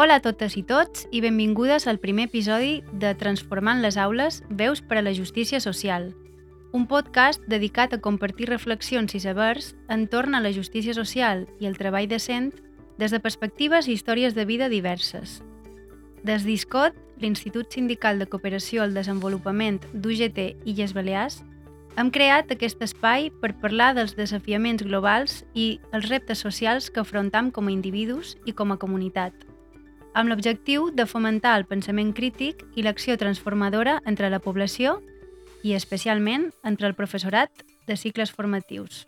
Hola a totes i tots i benvingudes al primer episodi de Transformant les aules, veus per a la justícia social, un podcast dedicat a compartir reflexions i sabers entorn a la justícia social i el treball decent des de perspectives i històries de vida diverses. Des d'ISCOT, l'Institut Sindical de Cooperació al Desenvolupament d'UGT Illes Balears, hem creat aquest espai per parlar dels desafiaments globals i els reptes socials que afrontam com a individus i com a comunitat, amb l'objectiu de fomentar el pensament crític i l'acció transformadora entre la població i especialment entre el professorat de cicles formatius.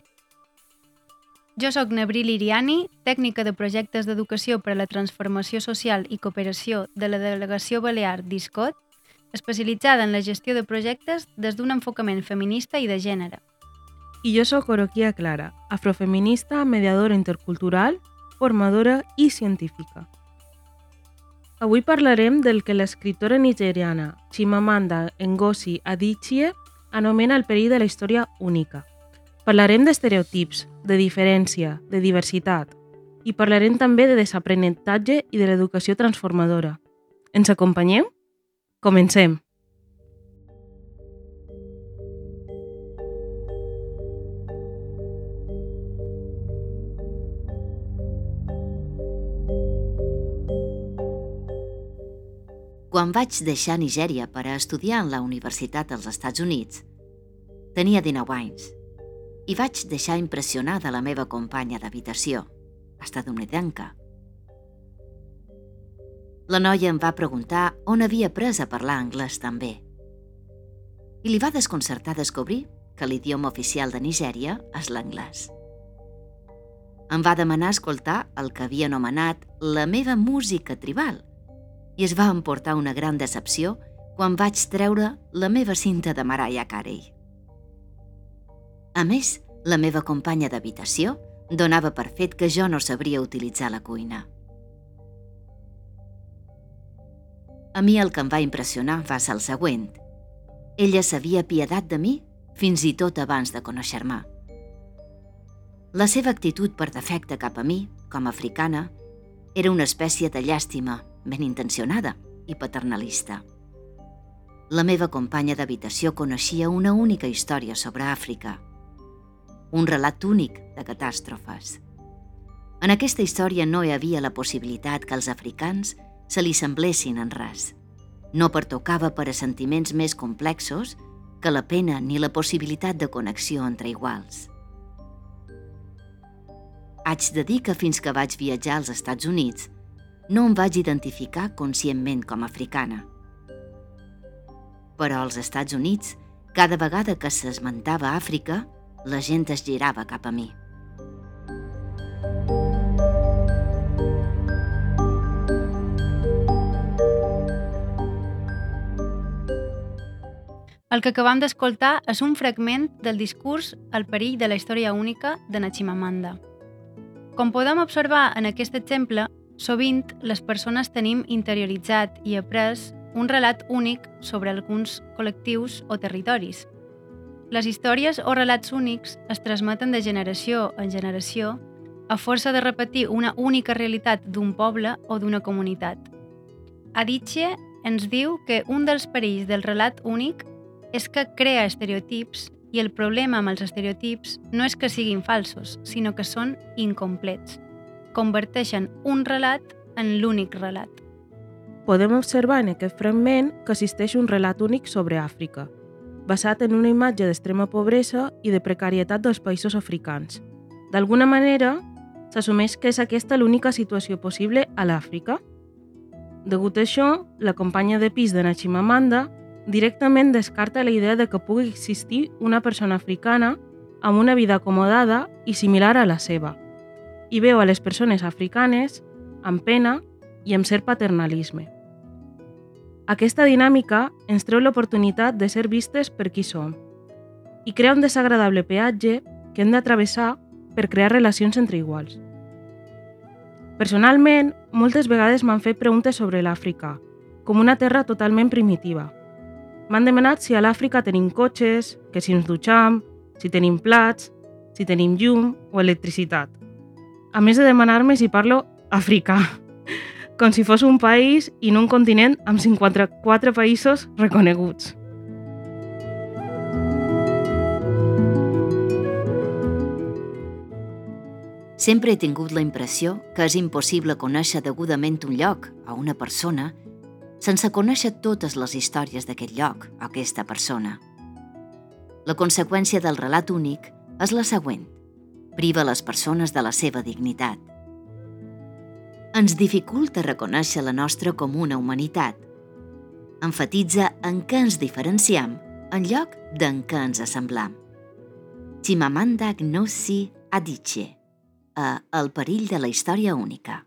Jo sóc Nebril Iriani, tècnica de projectes d'educació per a la transformació social i cooperació de la Delegació Balear d'ISCOT especialitzada en la gestió de projectes des d'un enfocament feminista i de gènere. I jo sóc Oroquia Clara, afrofeminista, mediadora intercultural, formadora i científica. Avui parlarem del que l'escriptora nigeriana Chimamanda Ngozi Adichie anomena el perill de la història única. Parlarem d'estereotips, de diferència, de diversitat i parlarem també de desaprenentatge i de l'educació transformadora. Ens acompanyeu? Comencem. Quan vaig deixar Nigèria per a estudiar en la universitat als Estats Units, tenia 19 anys i vaig deixar impressionada la meva companya d'habitació, estadounidenca, la noia em va preguntar on havia après a parlar anglès també. I li va desconcertar descobrir que l'idioma oficial de Nigèria és l'anglès. Em va demanar escoltar el que havia anomenat la meva música tribal i es va emportar una gran decepció quan vaig treure la meva cinta de Mariah Carey. A més, la meva companya d'habitació donava per fet que jo no sabria utilitzar la cuina. A mi el que em va impressionar va ser el següent. Ella s'havia piedat de mi fins i tot abans de conèixer-me. La seva actitud per defecte cap a mi, com a africana, era una espècie de llàstima, ben intencionada i paternalista. La meva companya d'habitació coneixia una única història sobre Àfrica, un relat únic de catàstrofes. En aquesta història no hi havia la possibilitat que els africans se li semblessin en res. No pertocava per a sentiments més complexos que la pena ni la possibilitat de connexió entre iguals. Haig de dir que fins que vaig viatjar als Estats Units no em vaig identificar conscientment com a africana. Però als Estats Units, cada vegada que s'esmentava Àfrica, la gent es girava cap a mi. El que acabam d'escoltar és un fragment del discurs El perill de la història única de Nachimamanda. Com podem observar en aquest exemple, sovint les persones tenim interioritzat i après un relat únic sobre alguns col·lectius o territoris. Les històries o relats únics es transmeten de generació en generació a força de repetir una única realitat d'un poble o d'una comunitat. Adichie ens diu que un dels perills del relat únic és que crea estereotips i el problema amb els estereotips no és que siguin falsos, sinó que són incomplets. Converteixen un relat en l'únic relat. Podem observar en aquest fragment que existeix un relat únic sobre Àfrica, basat en una imatge d'extrema pobresa i de precarietat dels països africans. D'alguna manera, s'assumeix que és aquesta l'única situació possible a l'Àfrica. Degut a això, la companya de pis de Nachimamanda directament descarta la idea de que pugui existir una persona africana amb una vida acomodada i similar a la seva, i veu a les persones africanes amb pena i amb cert paternalisme. Aquesta dinàmica ens treu l'oportunitat de ser vistes per qui som i crea un desagradable peatge que hem d'atravessar per crear relacions entre iguals. Personalment, moltes vegades m'han fet preguntes sobre l'Àfrica, com una terra totalment primitiva, M'han demanat si a l'Àfrica tenim cotxes, que si ens dutxam, si tenim plats, si tenim llum o electricitat. A més de demanar-me si parlo africà. com si fos un país i no un continent amb 54 països reconeguts. Sempre he tingut la impressió que és impossible conèixer degudament un lloc o una persona sense conèixer totes les històries d'aquest lloc o aquesta persona. La conseqüència del relat únic és la següent. Priva les persones de la seva dignitat. Ens dificulta reconèixer la nostra comuna humanitat. Enfatitza en què ens diferenciem en lloc d'en què ens assemblam. Chimamanda Ngozi Adichie a El perill de la història única.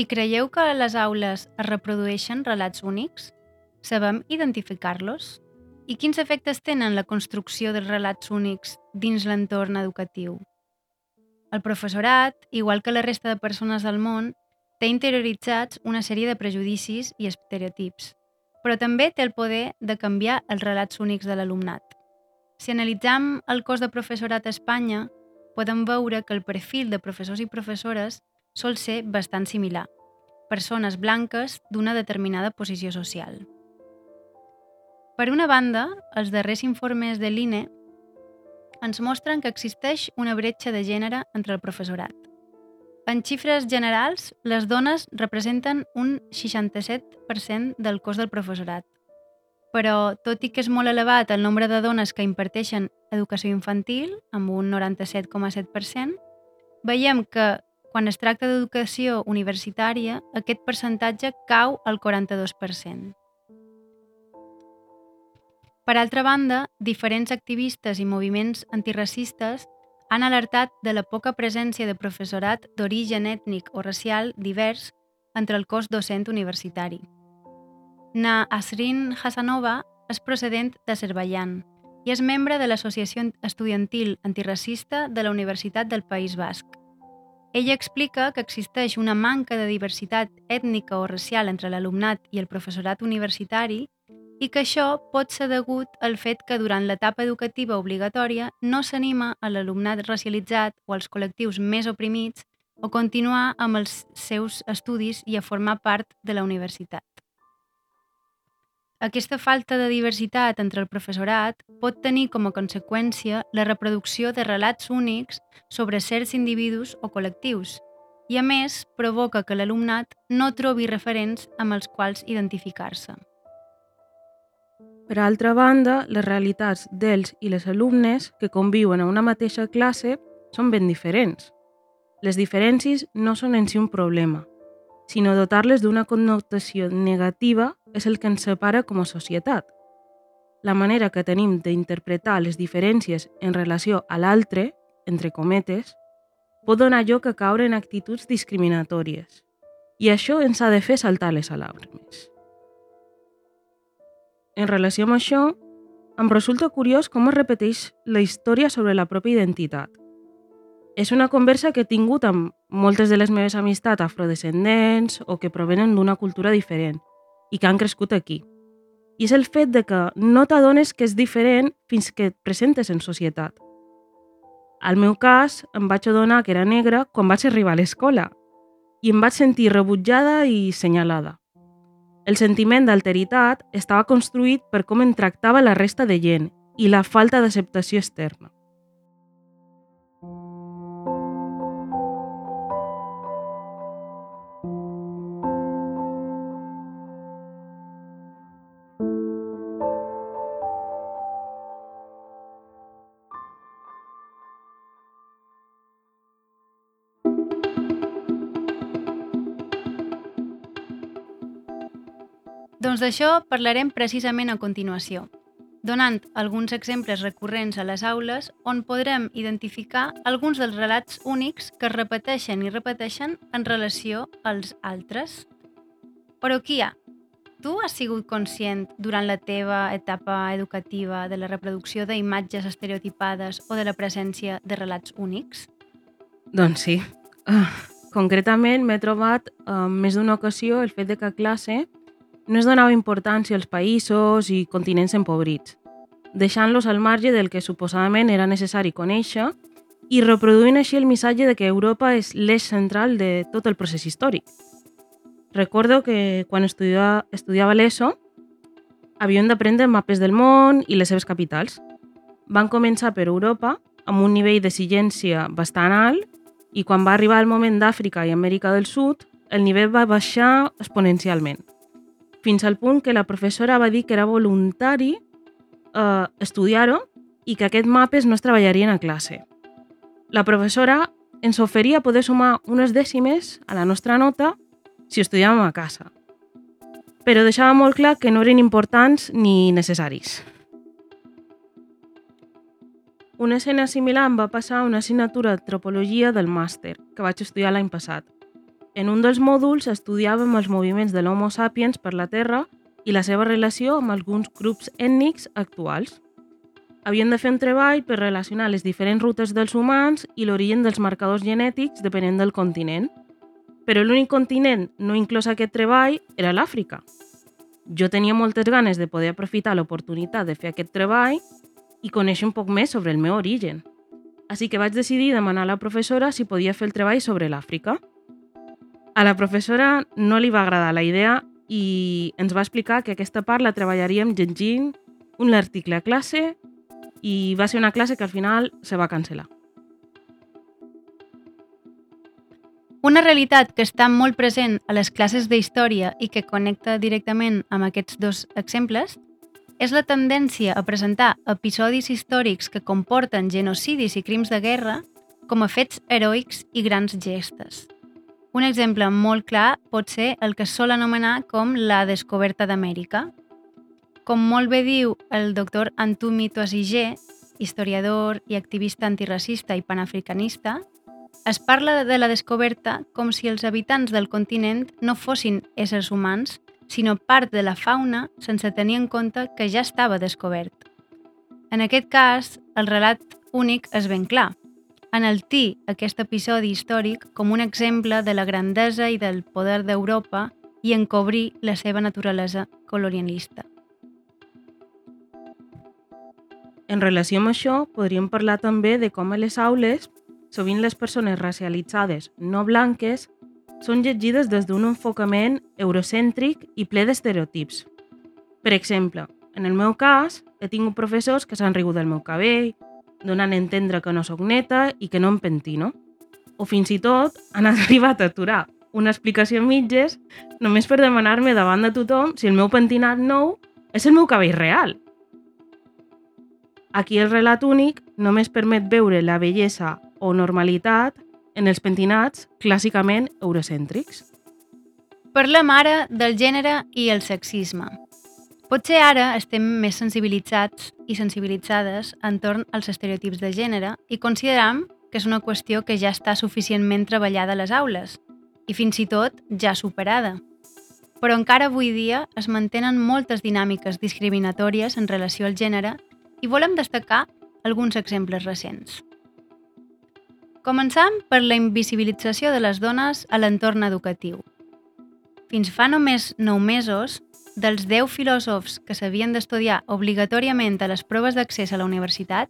I creieu que a les aules es reprodueixen relats únics? Sabem identificar-los? I quins efectes tenen la construcció dels relats únics dins l'entorn educatiu? El professorat, igual que la resta de persones del món, té interioritzats una sèrie de prejudicis i estereotips, però també té el poder de canviar els relats únics de l'alumnat. Si analitzam el cos de professorat a Espanya, podem veure que el perfil de professors i professores sol ser bastant similar, persones blanques d'una determinada posició social. Per una banda, els darrers informes de l'INE ens mostren que existeix una bretxa de gènere entre el professorat. En xifres generals, les dones representen un 67% del cos del professorat. Però, tot i que és molt elevat el nombre de dones que imparteixen educació infantil, amb un 97,7%, veiem que quan es tracta d'educació universitària, aquest percentatge cau al 42%. Per altra banda, diferents activistes i moviments antiracistes han alertat de la poca presència de professorat d'origen ètnic o racial divers entre el cos docent universitari. Na Asrin Hasanova és procedent d'Azerbaijan i és membre de l'Associació Estudiantil Antiracista de la Universitat del País Basc. Ella explica que existeix una manca de diversitat ètnica o racial entre l'alumnat i el professorat universitari i que això pot ser degut al fet que durant l'etapa educativa obligatòria no s'anima a l'alumnat racialitzat o als col·lectius més oprimits o continuar amb els seus estudis i a formar part de la universitat. Aquesta falta de diversitat entre el professorat pot tenir com a conseqüència la reproducció de relats únics sobre certs individus o col·lectius i, a més, provoca que l'alumnat no trobi referents amb els quals identificar-se. Per altra banda, les realitats dels i les alumnes que conviuen a una mateixa classe són ben diferents. Les diferències no són en si un problema, sinó dotar-les d'una connotació negativa és el que ens separa com a societat. La manera que tenim d'interpretar les diferències en relació a l'altre, entre cometes, pot donar lloc a caure en actituds discriminatòries. I això ens ha de fer saltar les alarmes. En relació amb això, em resulta curiós com es repeteix la història sobre la pròpia identitat. És una conversa que he tingut amb moltes de les meves amistats afrodescendents o que provenen d'una cultura diferent i que han crescut aquí. I és el fet de que no t'adones que és diferent fins que et presentes en societat. Al meu cas, em vaig adonar que era negra quan vaig arribar a l'escola i em vaig sentir rebutjada i senyalada. El sentiment d'alteritat estava construït per com en tractava la resta de gent i la falta d'acceptació externa. Doncs d'això parlarem precisament a continuació, donant alguns exemples recurrents a les aules on podrem identificar alguns dels relats únics que es repeteixen i repeteixen en relació als altres. Però qui hi ha? Tu has sigut conscient durant la teva etapa educativa de la reproducció d'imatges estereotipades o de la presència de relats únics? Doncs sí. Uh, concretament m'he trobat uh, més d'una ocasió el fet de que a classe no es donava importància als països i continents empobrits, deixant-los al marge del que suposadament era necessari conèixer i reproduint així el missatge de que Europa és l'eix central de tot el procés històric. Recordo que quan estudiava, estudiava l'ESO havíem d'aprendre mapes del món i les seves capitals. Van començar per Europa amb un nivell d'exigència bastant alt i quan va arribar el moment d'Àfrica i Amèrica del Sud, el nivell va baixar exponencialment, fins al punt que la professora va dir que era voluntari eh, estudiar-ho i que aquests mapes no es treballarien a classe. La professora ens oferia poder sumar unes dècimes a la nostra nota si estudiàvem a casa, però deixava molt clar que no eren importants ni necessaris. Una escena similar em va passar a una assignatura d'antropologia del màster, que vaig estudiar l'any passat. En un dels mòduls estudiàvem els moviments de l'Homo sapiens per la Terra i la seva relació amb alguns grups ètnics actuals. Havien de fer un treball per relacionar les diferents rutes dels humans i l'origen dels marcadors genètics depenent del continent. Però l'únic continent no inclòs aquest treball era l'Àfrica. Jo tenia moltes ganes de poder aprofitar l'oportunitat de fer aquest treball i conèixer un poc més sobre el meu origen. Així que vaig decidir demanar a la professora si podia fer el treball sobre l'Àfrica. A la professora no li va agradar la idea i ens va explicar que aquesta part la treballaríem llegint un article a classe i va ser una classe que al final se va cancel·lar. Una realitat que està molt present a les classes d'història i que connecta directament amb aquests dos exemples és la tendència a presentar episodis històrics que comporten genocidis i crims de guerra com a fets heroics i grans gestes. Un exemple molt clar pot ser el que sol anomenar com la descoberta d'Amèrica. Com molt bé diu el doctor Antumi Toasigé, historiador i activista antiracista i panafricanista, es parla de la descoberta com si els habitants del continent no fossin éssers humans, sinó part de la fauna sense tenir en compte que ja estava descobert. En aquest cas, el relat únic és ben clar enaltir aquest episodi històric com un exemple de la grandesa i del poder d'Europa i encobrir la seva naturalesa colonialista. En relació amb això, podríem parlar també de com a les aules, sovint les persones racialitzades no blanques són llegides des d'un enfocament eurocèntric i ple d'estereotips. Per exemple, en el meu cas, he tingut professors que s'han rigut del meu cabell, donant a entendre que no sóc neta i que no em pentino. O fins i tot han arribat a aturar una explicació a mitges només per demanar-me davant de tothom si el meu pentinat nou és el meu cabell real. Aquí el relat únic només permet veure la bellesa o normalitat en els pentinats clàssicament eurocèntrics. Parlem ara del gènere i el sexisme. Potser ara estem més sensibilitzats i sensibilitzades entorn als estereotips de gènere i consideram que és una qüestió que ja està suficientment treballada a les aules i fins i tot ja superada. Però encara avui dia es mantenen moltes dinàmiques discriminatòries en relació al gènere i volem destacar alguns exemples recents. Començam per la invisibilització de les dones a l'entorn educatiu. Fins fa només 9 mesos, dels 10 filòsofs que s'havien d'estudiar obligatòriament a les proves d'accés a la universitat,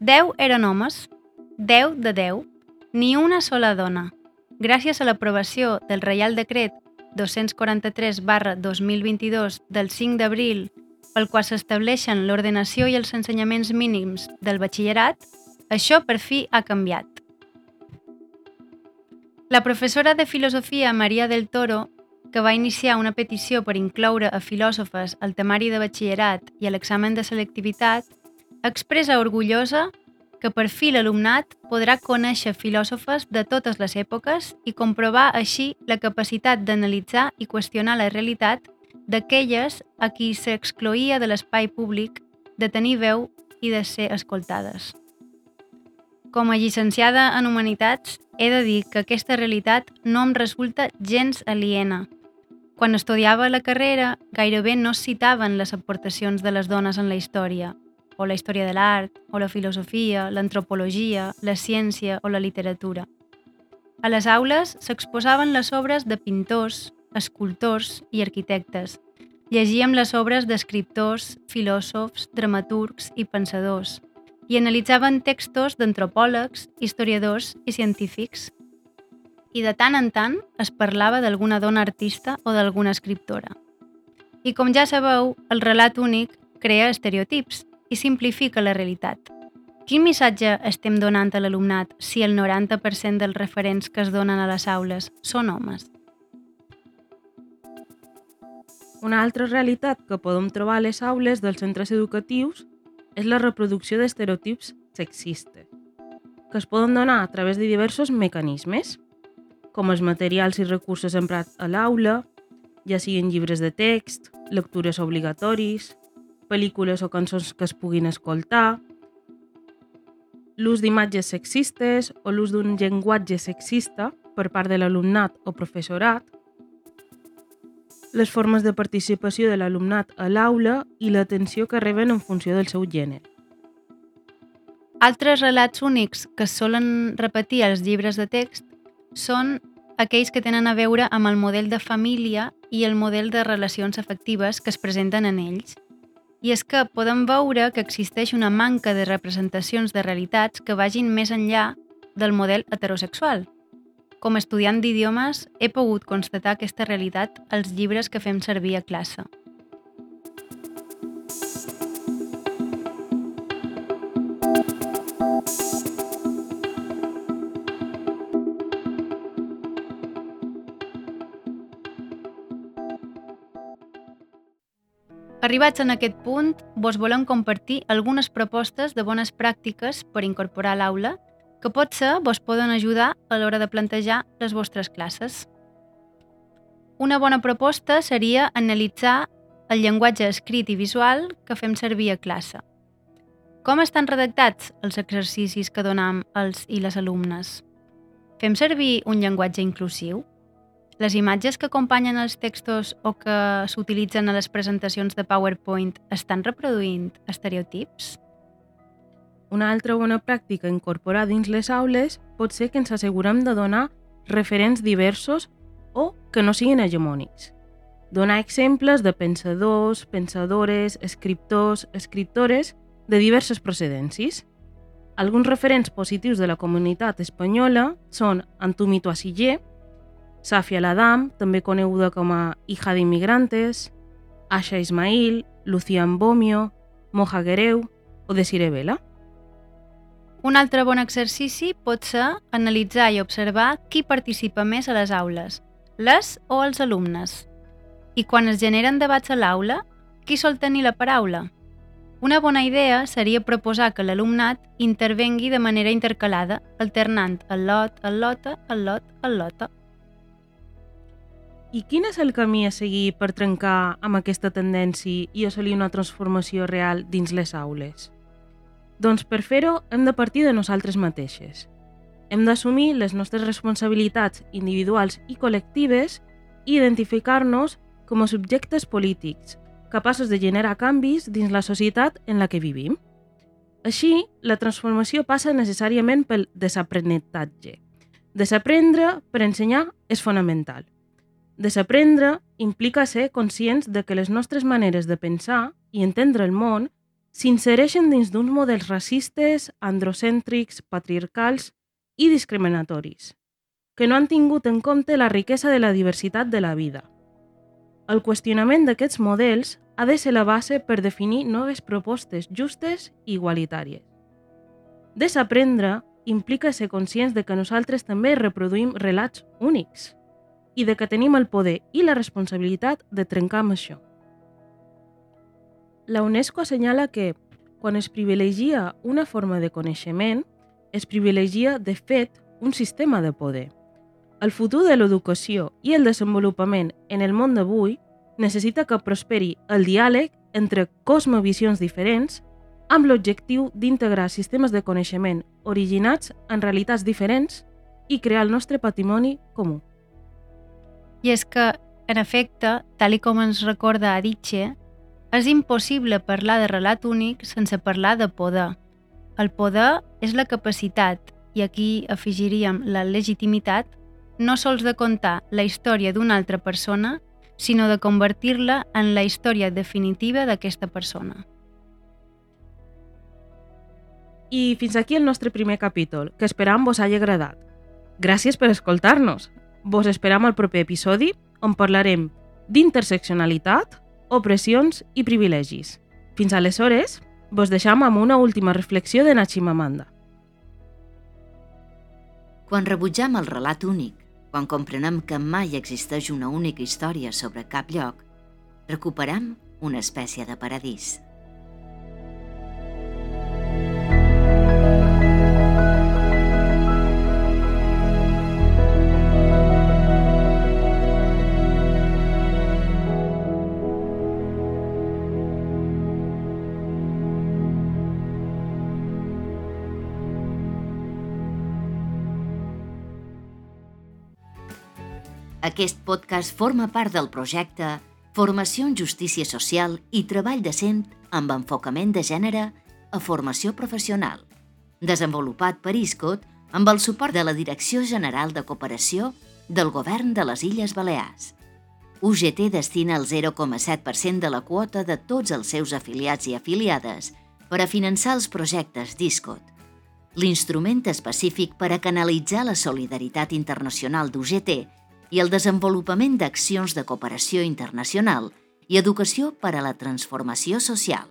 10 eren homes, 10 de 10, ni una sola dona. Gràcies a l'aprovació del Reial Decret 243 barra 2022 del 5 d'abril pel qual s'estableixen l'ordenació i els ensenyaments mínims del batxillerat, això per fi ha canviat. La professora de filosofia Maria del Toro que va iniciar una petició per incloure a filòsofes al temari de batxillerat i a l'examen de selectivitat, expressa orgullosa que per fi l'alumnat podrà conèixer filòsofes de totes les èpoques i comprovar així la capacitat d'analitzar i qüestionar la realitat d'aquelles a qui s'excloïa de l'espai públic de tenir veu i de ser escoltades. Com a llicenciada en Humanitats, he de dir que aquesta realitat no em resulta gens aliena quan estudiava la carrera, gairebé no citaven les aportacions de les dones en la història, o la història de l'art, o la filosofia, l'antropologia, la ciència o la literatura. A les aules s'exposaven les obres de pintors, escultors i arquitectes, llegíem les obres d'escriptors, filòsofs, dramaturgs i pensadors i analitzaven textos d'antropòlegs, historiadors i científics. I de tant en tant es parlava d'alguna dona artista o d'alguna escriptora. I com ja sabeu, el relat únic crea estereotips i simplifica la realitat. Quin missatge estem donant a l'alumnat si el 90% dels referents que es donen a les aules són homes? Una altra realitat que podem trobar a les aules dels centres educatius és la reproducció d'estereotips sexistes, que es poden donar a través de diversos mecanismes, com els materials i recursos emprats a l'aula, ja siguin llibres de text, lectures obligatoris, pel·lícules o cançons que es puguin escoltar, l'ús d'imatges sexistes o l'ús d'un llenguatge sexista per part de l'alumnat o professorat, les formes de participació de l'alumnat a l'aula i l'atenció que reben en funció del seu gènere. Altres relats únics que solen repetir als llibres de text són aquells que tenen a veure amb el model de família i el model de relacions afectives que es presenten en ells. I és que podem veure que existeix una manca de representacions de realitats que vagin més enllà del model heterosexual, com a estudiant d'idiomes, he pogut constatar aquesta realitat als llibres que fem servir a classe. Arribats en aquest punt, vos volem compartir algunes propostes de bones pràctiques per incorporar a l'aula que potser vos poden ajudar a l'hora de plantejar les vostres classes. Una bona proposta seria analitzar el llenguatge escrit i visual que fem servir a classe. Com estan redactats els exercicis que donam als i les alumnes? Fem servir un llenguatge inclusiu? Les imatges que acompanyen els textos o que s'utilitzen a les presentacions de PowerPoint estan reproduint estereotips? Una altra bona pràctica incorporada dins les aules pot ser que ens assegurem de donar referents diversos o que no siguin hegemònics. Donar exemples de pensadors, pensadores, escriptors, escriptores de diverses procedències. Alguns referents positius de la comunitat espanyola són Antumito Asillé, Safia Ladam, també coneguda com a hija d'immigrantes, Asha Ismail, Lucian Bomio, Moja Guereu o Desiree Vela. Un altre bon exercici pot ser analitzar i observar qui participa més a les aules, les o els alumnes. I quan es generen debats a l'aula, qui sol tenir la paraula? Una bona idea seria proposar que l'alumnat intervengui de manera intercalada, alternant el lot, el lota, el lot, el lota. I quin és el camí a seguir per trencar amb aquesta tendència i assolir una transformació real dins les aules? Doncs per fer-ho hem de partir de nosaltres mateixes. Hem d'assumir les nostres responsabilitats individuals i col·lectives i identificar-nos com a subjectes polítics, capaços de generar canvis dins la societat en la que vivim. Així, la transformació passa necessàriament pel desaprenentatge. Desaprendre per ensenyar és fonamental. Desaprendre implica ser conscients de que les nostres maneres de pensar i entendre el món s'insereixen dins d'uns models racistes, androcèntrics, patriarcals i discriminatoris, que no han tingut en compte la riquesa de la diversitat de la vida. El qüestionament d'aquests models ha de ser la base per definir noves propostes justes i igualitàries. Desaprendre implica ser conscients de que nosaltres també reproduïm relats únics i de que tenim el poder i la responsabilitat de trencar amb això. La UNESCO assenyala que, quan es privilegia una forma de coneixement, es privilegia, de fet, un sistema de poder. El futur de l'educació i el desenvolupament en el món d'avui necessita que prosperi el diàleg entre cosmovisions diferents amb l'objectiu d'integrar sistemes de coneixement originats en realitats diferents i crear el nostre patrimoni comú. I és que, en efecte, tal i com ens recorda Adiche, és impossible parlar de relat únic sense parlar de poder. El poder és la capacitat, i aquí afegiríem la legitimitat, no sols de contar la història d'una altra persona, sinó de convertir-la en la història definitiva d'aquesta persona. I fins aquí el nostre primer capítol, que esperam vos hagi agradat. Gràcies per escoltar-nos. Vos esperam al proper episodi, on parlarem d'interseccionalitat, opressions i privilegis. Fins aleshores, vos deixam amb una última reflexió de Nachimamanda. Quan rebutjam el relat únic, quan comprenem que mai existeix una única història sobre cap lloc, recuperam una espècie de paradís. Aquest podcast forma part del projecte Formació en Justícia Social i Treball Decent amb enfocament de gènere a formació professional, desenvolupat per ISCOT amb el suport de la Direcció General de Cooperació del Govern de les Illes Balears. UGT destina el 0,7% de la quota de tots els seus afiliats i afiliades per a finançar els projectes d'ISCOT, l'instrument específic per a canalitzar la solidaritat internacional d'UGT i el desenvolupament d'accions de cooperació internacional i educació per a la transformació social.